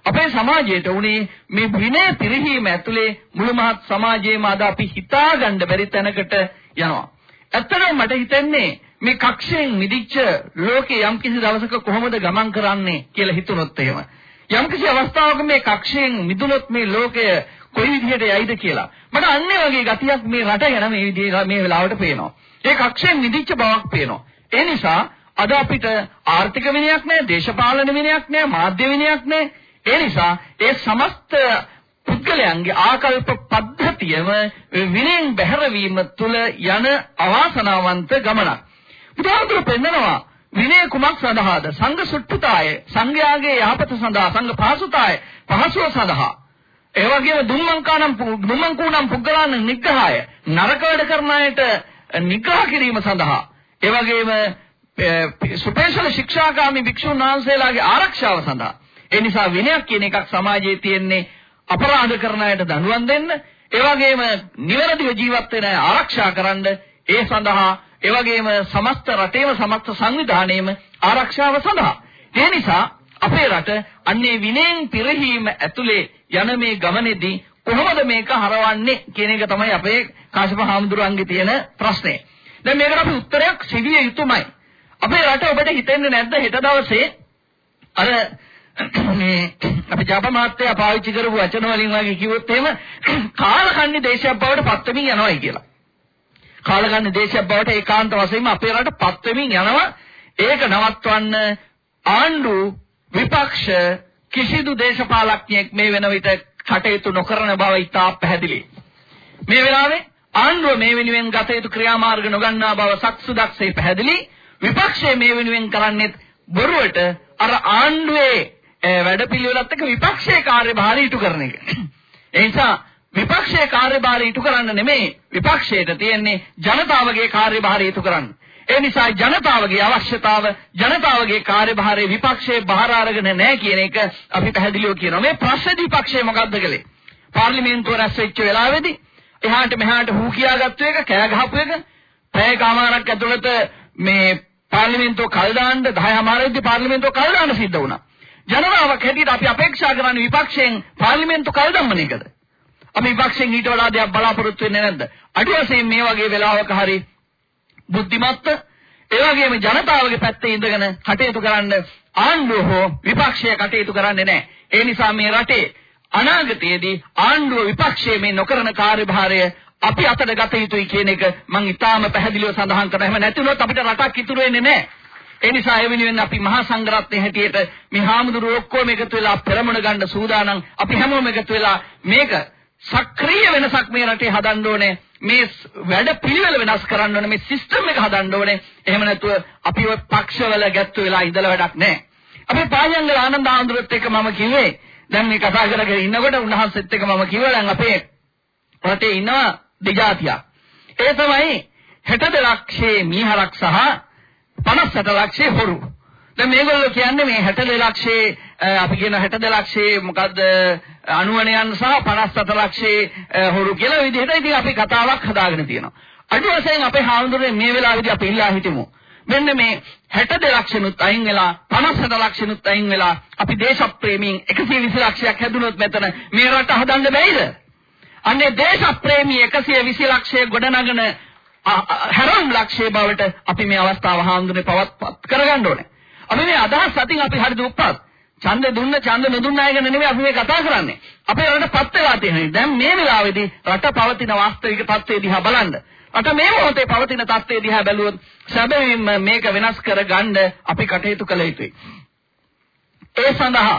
Speaker 3: අපේ සමාජයට උනේ මේ විනය පිරිහීම ඇතුලේ මුළු මහත් සමාජයේම අද අපි හිතාගන්න බැරි තැනකට යනවා. ඇත්තටම මට හිතෙන්නේ මේ කක්ෂයෙන් මිදිච්ච ලෝකේ යම්කිසි දවසක කොහොමද ගමන් කරන්නේ කියලා හිතුනොත් එහෙම. යම්කිසි අවස්ථාවක මේ කක්ෂයෙන් මිදුනොත් මේ ලෝකය කොයි විදිහට යයිද කියලා. මට අන්නේ වගේ ගතියක් මේ රට ගැන මේ විදිහට මේ වෙලාවට පේනවා. ඒ කක්ෂයෙන් මිදිච්ච බවක් පේනවා. ඒ නිසා අද අපිට ආර්ථික විනයක් නැහැ, දේශපාලන විනයක් නැහැ, මාධ්‍ය විනයක් නැහැ. ඒ නිසා ඒ සමස්ත පුද්ගලයන්ගේ ආකල්ප පද්ධතියම විනයෙන් බැහැරවීම තුළ යන අවාසනාවන්ත ගමනක්. බුදුහාමුදුරුවෝ පෙන්නනවා විනය කුමක් සඳහාද? සංඝ සුට්ඨතාය, සංඝයාගේ යහපත සඳහා, සංඝ පහසුතාය, පහසුව සඳහා. ඒ වගේම දුම්මංකානම් දුම්මංකූනම් පුද්ගලාන නිග්‍රහය, නරක වැඩ කරන අයට නිග්‍රහ කිරීම සඳහා. ඒ වගේම සුපේශල ශික්ෂාකාමී භික්ෂුන් වහන්සේලාගේ ආරක්ෂාව සඳහා. ඒ නිසා විනයක් කියන එකක් සමාජයේ තියෙන්නේ අපරාධ කරන අයට දඬුවම් දෙන්න, ඒ වගේම නිවැරදිව ජීවත් වෙන අය ආරක්ෂා කරන්න, ඒ සඳහා ඒ වගේම සමස්ත රටේම සමස්ත සංවිධානයේම ආරක්ෂාව සඳහා. ඒ නිසා අපේ රට අන්නේ විනයෙන් පිරහීම ඇතුලේ යන මේ ගමනේදී කොහොමද මේක හරවන්නේ කියන එක තමයි අපේ කාශ්‍යප හාමුදුරුවන්ගේ තියෙන ප්‍රශ්නේ. දැන් මේකට අපි උත්තරයක් සිවිය යුතුමයි. අපේ රට ඔබට හිතෙන්නේ නැද්ද හෙට දවසේ අර මේ අපි ජාප මාත්‍යා පාවිච්චි කරපු වචන වලින් වගේ කිව්වොත් එහෙම කාලකන්ණි දේශයක් බවට පත් වෙමින් යනවායි කියලා. කාලකන්ණි දේශයක් බවට ඒකාන්ත වශයෙන්ම අපේ රට පත් වෙමින් යනවා. ඒක නවත්වන්න ආණ්ඩු විපක්ෂ කිසිදු දේශපාලඥයෙක් මේ වෙන විට කටයුතු නොකරන බව ඉතා පැහැදිලි. මේ වෙලාවේ ආණ්ඩුව මේ වෙනුවෙන් ගත යුතු ක්‍රියාමාර්ග නොගන්නා බව සක්සුදක්සේ පැහැදිලි. විපක්ෂය මේ වෙනුවෙන් කරන්නේ බොරුවට අර ආණ්ඩුවේ වැඩපිළිවෙලත් එක්ක විපක්ෂයේ කාර්යභාරය ඉටු කරන එක. ඒ නිසා විපක්ෂයේ කාර්යභාරය ඉටු කරන්න නෙමෙයි විපක්ෂයට තියෙන්නේ ජනතාවගේ කාර්යභාරය ඉටු කරන්න. ඒ නිසා ජනතාවගේ අවශ්‍යතාව ජනතාවගේ කාර්යභාරය විපක්ෂයේ බාර අරගෙන නැහැ කියන එක අපි පැහැදිලිව කියනවා. මේ ප්‍රශ්න විපක්ෂය මොකද්ද කළේ? පාර්ලිමේන්තුව රැස් වෙච්ච වෙලාවේදී එහාට මෙහාට හූ කියාගත්තු එක කෑ ගහපු එක පැයකමාරක් ඇතුළත මේ පාර්ලිමේන්තුව කල් දාන්න 10මාරෙද්දී පාර්ලිමේන්තුව කල් දාන්න සිද්ධ වුණා. ජනතාවක් හැටියට අපි අපේක්ෂා කරන්නේ විපක්ෂයෙන් පාර්ලිමේන්තු කල් දම්මන එකද? අපි විපක්ෂයෙන් ඊට වඩා දෙයක් බලාපොරොත්තු වෙන්නේ නැද්ද? අඩු වශයෙන් මේ වගේ වෙලාවක හරි බුද්ධිමත්ත ඒ වගේම ජනතාවගේ පැත්තේ ඉඳගෙන කටයුතු කරන්න ආණ්ඩුව හෝ විපක්ෂය කටයුතු කරන්නේ නැහැ. ඒ නිසා මේ රටේ අනාගතයේදී ආණ්ඩුව විපක්ෂයේ මේ නොකරන කාර්යභාරය අපි අතට ගත යුතුයි කියන එක මම ඉතාම පැහැදිලිව සඳහන් කරනවා. එහෙම නැතිනොත් අපිට රටක් ඉතුරු වෙන්නේ නැහැ. ඒ නිසා ඒ වෙනුවෙන් අපි මහා සංඝරත්නයේ හැටියට මේ හාමුදුරුවෝ ඔක්කොම එකතු වෙලා පෙරමුණ ගන්න සූදානම්. අපි හැමෝම එකතු වෙලා මේක සක්‍රීය වෙනසක් මේ රටේ හදන්න ඕනේ. මේ වැඩ පිළිවෙල වෙනස් කරන්න ඕනේ. මේ සිස්ටම් එක හදන්න ඕනේ. එහෙම නැතුව අපි ඔය පක්ෂවල ගැත්තු වෙලා ඉඳලා වැඩක් නැහැ. අපි පායංගල ආනන්ද ආන්දරත් එක්ක මම කිව්වේ දැන් මේ කතා කරගෙන ඉන්නකොට උන්වහන්සේත් එක්ක මම කිව්වා දැන් අපේ රටේ ඉන්නවා දෙජාතියක්. ඒ තමයි 62 ලක්ෂයේ මීහරක් සහ 58 ලක්ෂයේ හොරු. දැන් මේගොල්ලෝ කියන්නේ මේ 62 ලක්ෂයේ අපි කියන 62 ලක්ෂයේ මොකද්ද අනුවණයන් සහ 57 ලක්ෂයේ හොරු කියලා විදිහට ඉතින් අපි කතාවක් හදාගෙන තියෙනවා. අඩු වශයෙන් අපේ හාමුදුරනේ මේ වෙලාවේදී අපි ඉල්ලා හිටමු. මෙන්න මේ 62 ලක්ෂණුත් අයින් වෙලා 57 ලක්ෂණුත් අයින් වෙලා අපි දේශප්‍රේමීන් 120 ලක්ෂයක් හැදුනොත් මෙතන මේ රට හදන්න බැයිද? අන්නේ දේශප්‍රේමී 120 ලක්ෂය ගොඩනගන හැරම් ලක්ෂයේ බවට අපි මේ අවස්ථාව හාමුදුරනේ පවත් කරගන්න ඕනේ. අපි මේ අදහස් අතින් අපි හරි දුප්පත්. ඡන්ද දුන්න ඡන්ද නොදුන්න අය ගැන නෙමෙයි අපි මේ කතා කරන්නේ. අපේ රට පත් වෙලා තියෙනවා. දැන් මේ වෙලාවේදී රට පවතින වාස්තවික තත්ත්වය දිහා බලන්න. රට මේ මොහොතේ පවතින තත්ත්වය දිහා බැලුවොත් සැබවින්ම මේක වෙනස් කරගන්න අපි කටයුතු කළ යුතුයි. ඒ සඳහා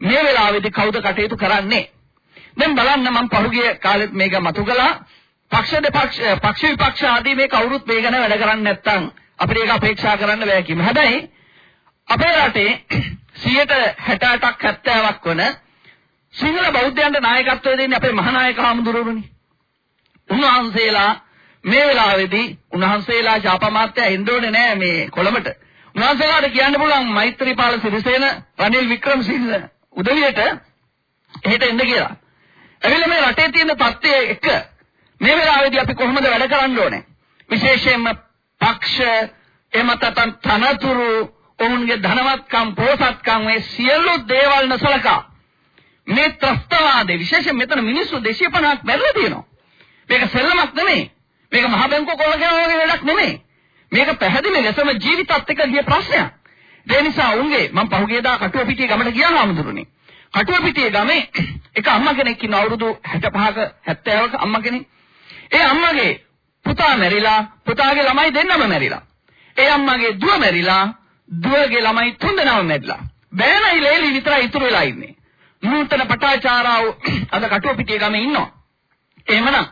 Speaker 3: මේ වෙලාවේදී කවුද කටයුතු කරන්නේ? දැන් බලන්න මම පහුගිය කාලෙත් මේක මතු කළා. පක්ෂ දෙපක්ෂ පක්ෂ විපක්ෂ ආදී මේ කවුරුත් මේ ගැන වැඩ කරන්නේ නැත්නම් අපිට ඒක අපේක්ෂා කරන්න බෑ කිම. හැබැයි අපේ රටේ 168ක් 70ක් වන සිංහල බෞද්ධයන්ට නායකත්වය දෙන්නේ අපේ මහානායක හාමුදුරුවෝනේ. උන්වහන්සේලා මේ වෙලාවේදී උන්වහන්සේලා ජාපමාත්‍ය එන්න නෑ මේ කොළඹට. උන්වහන්සේලාට කියන්න පුළුවන් මෛත්‍රීපාල සිරිසේන රනිල් වික්‍රමසිංහ උදවියට එහෙට එන්න කියලා. එවිල මේ රටේ තියෙන තත්ත්වය එක මේ වෙලාවේදී අපි කොහොමද වැඩ කරන්න ඕනේ? විශේෂයෙන්ම පක්ෂ එමත තනතුරු ඔවුන්ගේ ධනවත්කම් පොහසත්කම් මේ සියලු දේවල් නොසලකා මේ ත්‍ස්තවාදේ විශේෂයෙන් මෙතන මිනිස්සු 250ක් මැරලා තියෙනවා. මේක සෙල්ලමක් නෙමෙයි. මේක මහ බැංකුව කොල්ල කරන වගේ වැඩක් නෙමෙයි. මේක පැහැදිලි ලෙසම ජීවිතත් එක්ක ගිය ප්‍රශ්නයක්. ඒ නිසා උන්ගේ මම පහුගියදා කටුව පිටියේ ගමට ගියා හාමුදුරනේ. කටුව පිටියේ ගමේ (coughs) එක අම්මා කෙනෙක් ඉන්න අවුරුදු 65ක 70ක අම්මා කෙනෙක්. ඒ අම්මගේ පුතා මැරිලා පුතාගේ ළමයි දෙන්නම මැරිලා. ඒ අම්මගේ දුව මැරිලා දුවගේ ළමයි තුන්දෙනාම මැරිලා. බෑනයි ලේලි විතරයි ඉතුරු වෙලා ඉන්නේ. නූතන පටාචාරාව (clears throat) අද කටුව පිටියේ ගමේ ඉන්නවා. එහෙමනම්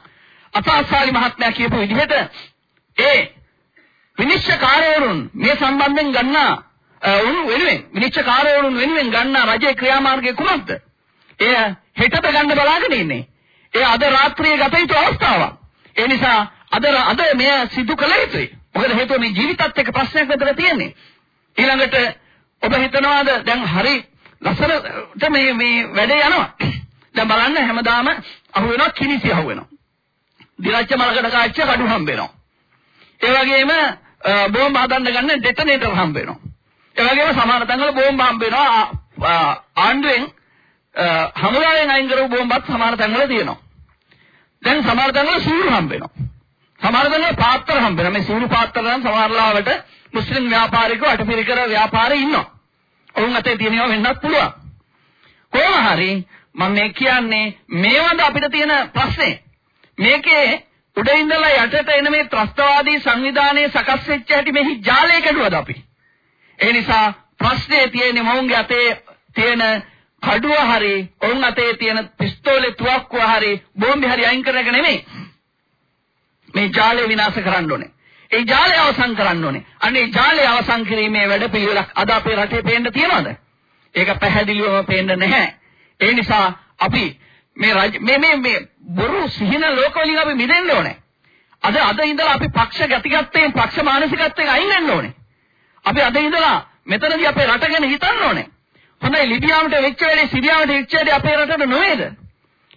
Speaker 3: අපාසාරි මහත්මයා කියපු විදිහට ඒ විනිශ්චයකාරවරුන් මේ සම්බන්ධයෙන් ගන්නා උන් වෙනුවෙන් විනිශ්චයකාරවරුන් වෙනුවෙන් ගන්නා රජයේ ක්‍රියාමාර්ගය කුමක්ද? එය හෙටද ගන්න බලාගෙන ඉන්නේ. ඒ අද රාත්‍රියේ ගත යුතු අවස්ථාවක්. ඒ නිසා අද අද මෙය සිදු කළ යුතුයි. මොකද හේතුව මේ ජීවිතත් එක්ක ප්‍රශ්නයක් විතර තියෙන්නේ. ඊළඟට ඔබ හිතනවාද දැන් හරි ලස්සනට මේ මේ වැඩේ යනවා. දැන් බලන්න හැමදාම අහු වෙනවා කිනිසි අහු වෙනවා. දිරච්ච මලකඩ කාච්ච කඩු හම්බ වෙනවා. ඒ වගේම බෝම්බ හදන්න ගන්න ඩෙටනේටර් හම්බ වෙනවා. ඒ වගේම සමහර තැන්වල බෝම්බ හම්බ වෙනවා ආණ්ඩුවෙන් හමුදාවෙන් අයින් කරපු බෝම්බත් සමහර තැන්වල තියෙනවා. දැන් සමහර තැන්වල සූරු හම්බ වෙනවා. සමහර දෙනා පාත්‍ර හම්බ වෙනවා. මේ සූරු පාත්‍ර නම් සමහරලාවට මුස්ලිම් ව්‍යාපාරිකයෝ අටපිරිකර ව්‍යාපාරේ ඉන්නවා. ඔවුන් අතේ තියෙනවා වෙන්නත් පුළුවන්. කොහොම හරි මම මේ කියන්නේ මේවද අපිට තියෙන ප්‍රශ්නේ. මේකේ උඩ ඉඳලා යටට එන මේ ත්‍රස්තවාදී සංවිධානයේ සකස් වෙච්ච හැටි මෙහි ජාලය කැඩුවද අපි? ඒ නිසා ප්‍රශ්නේ තියෙන්නේ මොවුන්ගේ අතේ තියෙන කඩුව හරි ඔවුන් අතේ තියෙන පිස්තෝලේ තුවක්කුව හරි බෝම්බේ හරි අයින් කරන එක නෙමෙයි. මේ ජාලය විනාශ කරන්න ඕනේ. ඒ ජාලය අවසන් කරන්න ඕනේ. අනේ ජාලය අවසන් කිරීමේ වැඩපිළිවෙලක් අද අපේ රටේ පේන්න තියනවද? ඒක පැහැදිලිවම පේන්න නැහැ. ඒ නිසා අපි මේ මේ මේ මේ බොරු සිහින ලෝකවලින් අපි මිදෙන්න ඕනේ. අද අද ඉඳලා අපි පක්ෂ ගතිගත්තෙන් පක්ෂ මානසිකත්වයෙන් අයින් වෙන්න ඕනේ. අපි අද ඉඳලා මෙතනදී අපේ රට ගැන හිතන්න ඕනේ. තමයි ලිබියාවට වෙච්ච වැඩේ සිරියාවට වෙච්ච වැඩේ අපේ රටට නෙවෙයිද?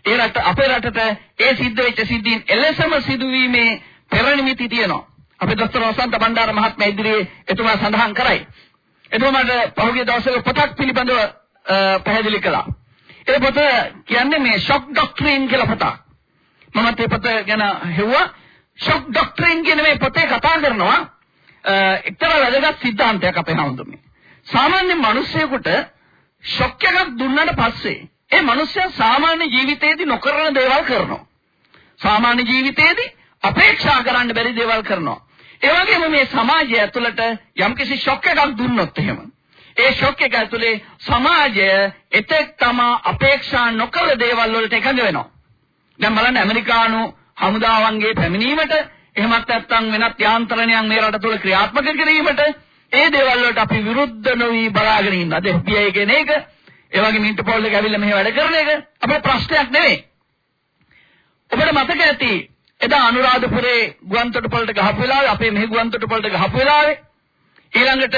Speaker 3: ඒ රට අපේ රටට ඒ සිද්ධ වෙච්ච සිද්ධීන් එලෙසම සිදුවීමේ පෙරනිමිති තියෙනවා. අපේ දොස්තර වසන්ත බණ්ඩාර මහත්මයා ඉදිරියේ එතුමා සඳහන් කරයි. එතුමාට පහුගිය දවස්වල පොතක් පිළිබඳව පැහැදිලි කළා. ඒ පොත කියන්නේ මේ ෂොක් ඩොක්ට්‍රින් කියලා පොතක්. මමත් ඒ පොත ගැන හෙව්වා. ෂොක් ඩොක්ට්‍රින් කියන මේ පොතේ කතා කරනවා එක්තරා වැදගත් સિદ્ધාන්තයක් අපේ හැමෝටම. සාමාන්‍ය මිනිස්සෙකුට ෂොක් එකක් දුන්නාට පස්සේ ඒ මිනිස්සයා සාමාන්‍ය ජීවිතේදී නොකරන දේවල් කරනවා. සාමාන්‍ය ජීවිතේදී අපේක්ෂා කරන්න බැරි දේවල් කරනවා. ඒ වගේම මේ සමාජය ඇතුළට යම්කිසි ෂොක් එකක් දුන්නොත් එහෙම ඒ ෂොක් එක ඇතුලේ සමාජය එතෙක් තමා අපේක්ෂා නොකළ දේවල් වලට එකඟ වෙනවා. දැන් බලන්න ඇමරිකානු හමුදාවන්ගේ පැමිණීමට එහෙමත් නැත්නම් වෙනත් යාන්ත්‍රණයන් මේ රට තුළ ක්‍රියාත්මක කිරීමට ඒ දේවල් වලට අපි විරුද්ධ නොවි බලාගෙන ඉන්න. අද FBI කියන එක, ඒ වගේම ඉන්ටර්පෝල් එක ඇවිල්ලා මෙහෙ වැඩ කරන එක අපේ ප්‍රශ්නයක් නෙවෙයි. ඔබට මතක ඇති එදා අනුරාධපුරේ ගුවන්තොටුපළට ගහපු වෙලාවේ අපේ මෙහි ගුවන්තොටුපළට ගහපු වෙලාවේ ඊළඟට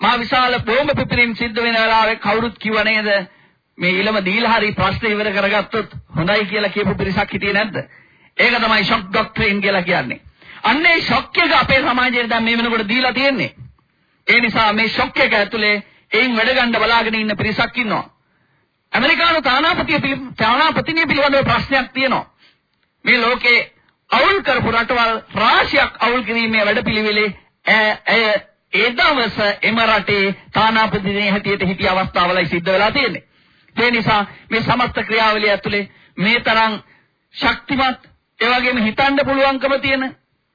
Speaker 3: මා විශාල බෝම්බ පිපිරීම සිද්ධ වෙන වෙලාවේ කවුරුත් කිව්ව නේද මේ ඊළම දීලා හරි ප්‍රශ්න ඉවර කරගත්තොත් හොඳයි කියලා කියපු පිරිසක් හිටියේ නැද්ද? ඒක තමයි ෂොක් ඩොක්ට්‍රින් කියලා කියන්නේ. අන්නේ ෂොක් එක අපේ සමාජයේ දැන් මේ වෙනකොට දීලා තියෙන්නේ. ඒ නිසා මේ ෂොක් එක ඇතුලේ එයින් වැඩ ගන්න බලාගෙන ඉන්න පිරිසක් ඉන්නවා. ඇමරිකානු තානාපතිය තානාපතිනිය පිළිබඳව ප්‍රශ්නයක් තියෙනවා. මේ ලෝකේ අවුල් කරපු රටවල් රාශියක් අවුල් කිරීමේ වැඩපිළිවෙලේ ඇය ඒ දවස එම රටේ තානාපතිනේ හැටියට හිටිය අවස්ථාවලයි සිද්ධ වෙලා තියෙන්නේ. ඒ නිසා මේ සමස්ත ක්‍රියාවලිය ඇතුලේ මේ තරම් ශක්තිමත් ඒ වගේම හිතන්න පුළුවන්කම තියෙන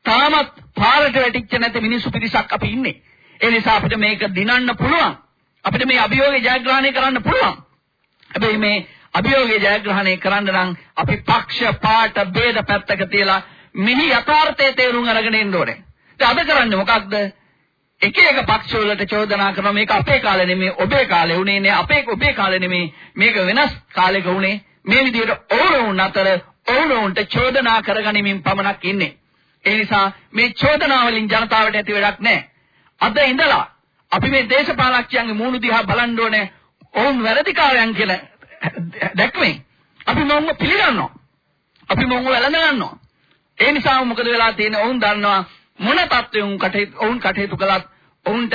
Speaker 3: තාමත් පාරට වැටිච්ච නැති මිනිස්සු පිරිසක් අපි ඉන්නේ. ඒ නිසා අපිට මේක දිනන්න පුළුවන්. අපිට මේ අභියෝගය ජයග්‍රහණය කරන්න පුළුවන්. හැබැයි මේ අභියෝගය ජයග්‍රහණය කරන්න නම් අපි පක්ෂ පාට ભેද පැත්තක තියලා මිනි යථාර්ථයේ තේරුම් අරගෙන ඉන්න ඕනේ. දැන් අද කරන්නේ මොකක්ද? එක එක පක්ෂ වලට චෝදනා කරනවා මේක අපේ කාලේ නෙමෙයි ඔබේ කාලේ උනේ නේ අපේ ඔබේ කාලේ නෙමෙයි මේක වෙනස් කාලෙක උනේ මේ විදිහට ඕනෝන් අතර ඕනෝන්ට චෝදනා කරගනිමින් පමණක් ඉන්නේ. ඒ නිසා මේ චෝදනා වලින් ජනතාවට ඇති වැඩක් නැහැ. අද ඉඳලා අපි මේ දේශපාලකයන්ගේ මූණු දිහා බලන්න ඕනේ ඔවුන් වැරදිකාරයන් කියලා දැක්වෙන්. අපි මොවුන්ව පිළිගන්නවා. අපි මොවුන්ව වැළඳ ගන්නවා. ඒ නිසා මොකද වෙලා තියෙන්නේ? ඔවුන් දන්නවා මොන තත්ත්වෙන් කටයුතු ඔවුන් කටයුතු කළත් ඔවුන්ට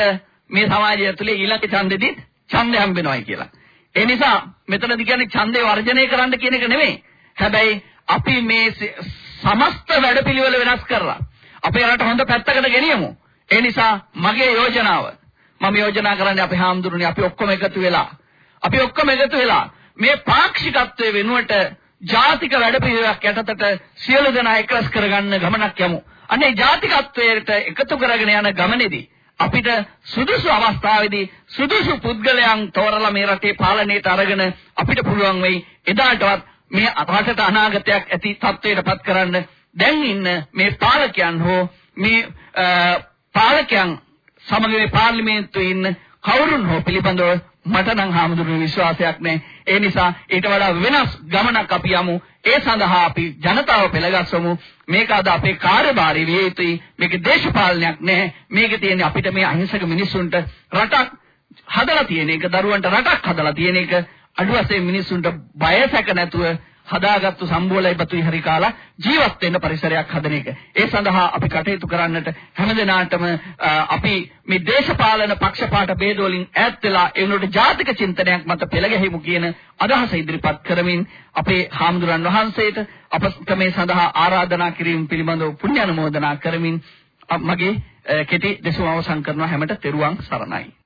Speaker 3: මේ සමාජය ඇතුලේ ඊළඟ ඡන්දෙදි ඡන්දය හම්බ වෙනවායි කියලා. ඒ නිසා මෙතනදි කියන්නේ ඡන්දේ වර්ජනය කරන්න කියන එක නෙමෙයි. හැබැයි අපි මේ සමස්ත වැඩපිළිවෙල වෙනස් කරලා අපේ රට හොඳ පැත්තකට ගෙනියමු. ඒ නිසා මගේ යෝජනාව මම යෝජනා කරන්නේ අපේ හාමුදුරනේ අපි ඔක්කොම එකතු වෙලා අපි ඔක්කොම එකතු වෙලා මේ පාක්ෂිකත්වයේ වෙනුවට ජාතික වැඩපිළිවෙලක් යටතට සියලු දෙනා එක්රස් කරගන්න ගමනක් යමු. අනේ ජාතිකත්වයට එකතු කරගෙන යන ගමනේදී අපිට සුදුසු අවස්ථාවේදී සුදුසු පුද්ගලයන් තෝරලා මේ රටේ පාලනයට අරගෙන අපිට පුළුවන් වෙයි එදාටවත් මේ රටට අනාගතයක් ඇති තත්ත්වයට පත් කරන්න දැන් ඉන්න මේ පාලකයන් හෝ මේ පාලකයන් සමග මේ පාර්ලිමේන්තුවේ ඉන්න කවුරුන් හෝ පිළිබඳව මට නම් හාමුදුරුවෝ විශ්වාසයක් නැහැ. ඒ නිසා ඊට වඩා වෙනස් ගමනක් අපි යමු. ඒ සඳහා අපි ජනතාව පෙළගස්වමු. මේක අද අපේ කාර්යභාරය විය යුතුයි. මේක දේශපාලනයක් නැහැ. මේක තියෙන්නේ අපිට මේ අහිංසක මිනිස්සුන්ට රටක් හදලා තියෙන එක, දරුවන්ට රටක් හදලා තියෙන එක, අඩු වශයෙන් මිනිස්සුන්ට බය සැක නැතුව හදාගත්තු සම්බෝලයි බතුයි හරි කාලා ජීවත් වෙන්න පරිසරයක් හදන එක. ඒ සඳහා අපි කටයුතු කරන්නට හැමදෙනාටම අපි මේ දේශපාලන පක්ෂපාත ભેද වලින් ඈත් වෙලා ඒ වෙනුවට ජාතික චින්තනයක් මත පෙළ ගැහිමු කියන අදහස ඉදිරිපත් කරමින් අපේ හාමුදුරන් වහන්සේට අප මේ සඳහා ආරාධනා කිරීම පිළිබඳව පුණ්‍ය අනුමෝදනා කරමින් මගේ කෙටි දෙසුම අවසන් කරනවා හැමට තෙරුවන් සරණයි